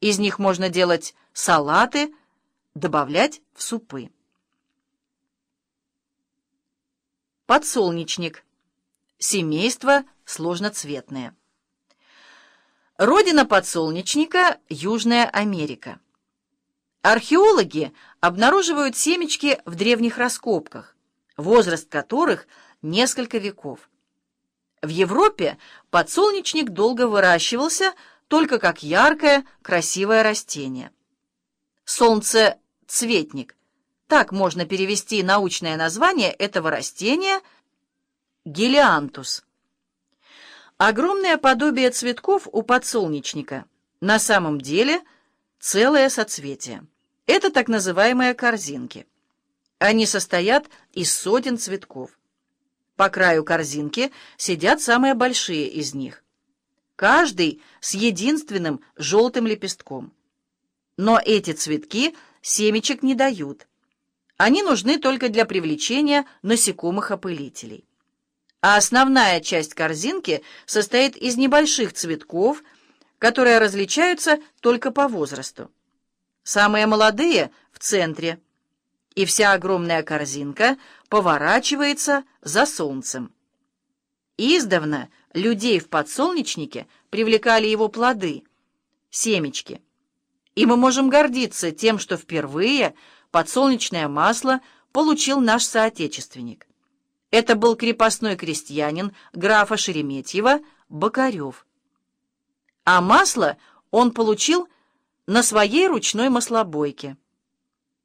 Из них можно делать салаты, добавлять в супы. Подсолнечник. Семейство сложноцветное. Родина подсолнечника – Южная Америка. Археологи обнаруживают семечки в древних раскопках, возраст которых несколько веков. В Европе подсолнечник долго выращивался только как яркое, красивое растение. Солнцецветник. Так можно перевести научное название этого растения – гелиантус. Огромное подобие цветков у подсолнечника. На самом деле целое соцветие. Это так называемые корзинки. Они состоят из сотен цветков. По краю корзинки сидят самые большие из них. Каждый с единственным желтым лепестком. Но эти цветки семечек не дают. Они нужны только для привлечения насекомых-опылителей. А основная часть корзинки состоит из небольших цветков, которые различаются только по возрасту. Самые молодые — в центре – и вся огромная корзинка поворачивается за солнцем. Издавна людей в подсолнечнике привлекали его плоды, семечки. И мы можем гордиться тем, что впервые подсолнечное масло получил наш соотечественник. Это был крепостной крестьянин графа Шереметьева Бокарев. А масло он получил на своей ручной маслобойке.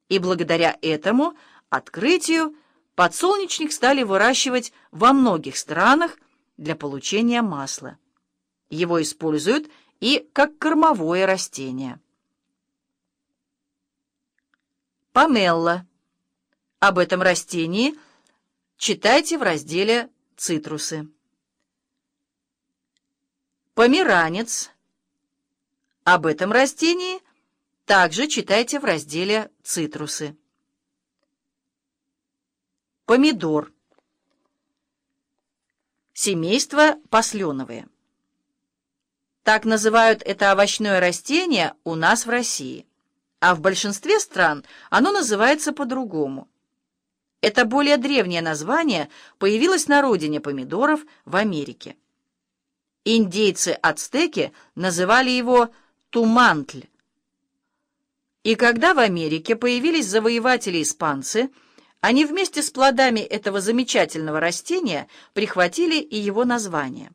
И благодаря этому открытию подсолнечник стали выращивать во многих странах для получения масла. Его используют и как кормовое растение. Помелла. Об этом растении читайте в разделе «Цитрусы». Померанец. Об этом растении также читайте в разделе «Цитрусы». Помидор. Семейство посленовые. Так называют это овощное растение у нас в России, а в большинстве стран оно называется по-другому. Это более древнее название появилось на родине помидоров в Америке. Индейцы-ацтеки называли его тумантль, и когда в Америке появились завоеватели-испанцы, они вместе с плодами этого замечательного растения прихватили и его название.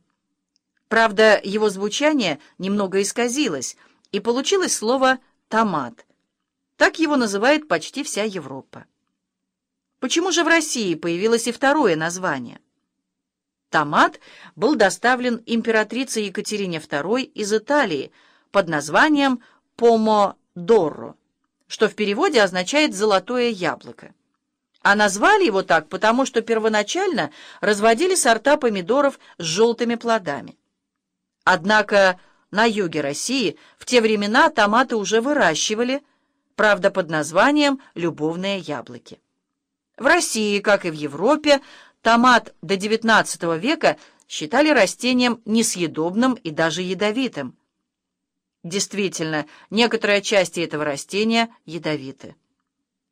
Правда, его звучание немного исказилось, и получилось слово «томат». Так его называет почти вся Европа. Почему же в России появилось и второе название? Томат был доставлен императрицей Екатерине II из Италии под названием «помодорро» что в переводе означает «золотое яблоко». А назвали его так, потому что первоначально разводили сорта помидоров с желтыми плодами. Однако на юге России в те времена томаты уже выращивали, правда, под названием «любовные яблоки». В России, как и в Европе, томат до XIX века считали растением несъедобным и даже ядовитым. Действительно, некоторые части этого растения ядовиты.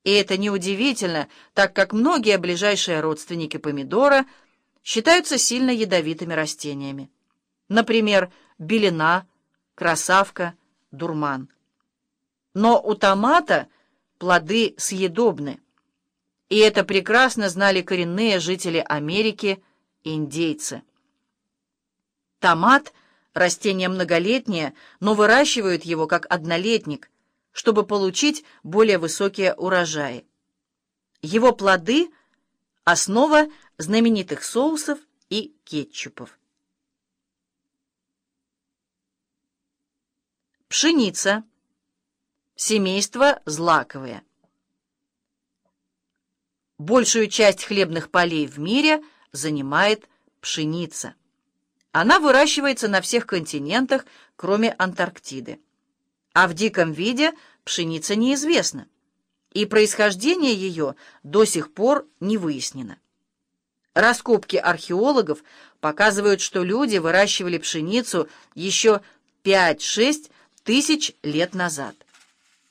И это неудивительно, так как многие ближайшие родственники помидора считаются сильно ядовитыми растениями. Например, белина, красавка, дурман. Но у томата плоды съедобны. И это прекрасно знали коренные жители Америки, индейцы. Томат — Растение многолетнее, но выращивают его как однолетник, чтобы получить более высокие урожаи. Его плоды – основа знаменитых соусов и кетчупов. Пшеница. Семейство злаковые. Большую часть хлебных полей в мире занимает пшеница. Она выращивается на всех континентах, кроме Антарктиды. А в диком виде пшеница неизвестна, и происхождение ее до сих пор не выяснено. Раскопки археологов показывают, что люди выращивали пшеницу еще 5-6 тысяч лет назад.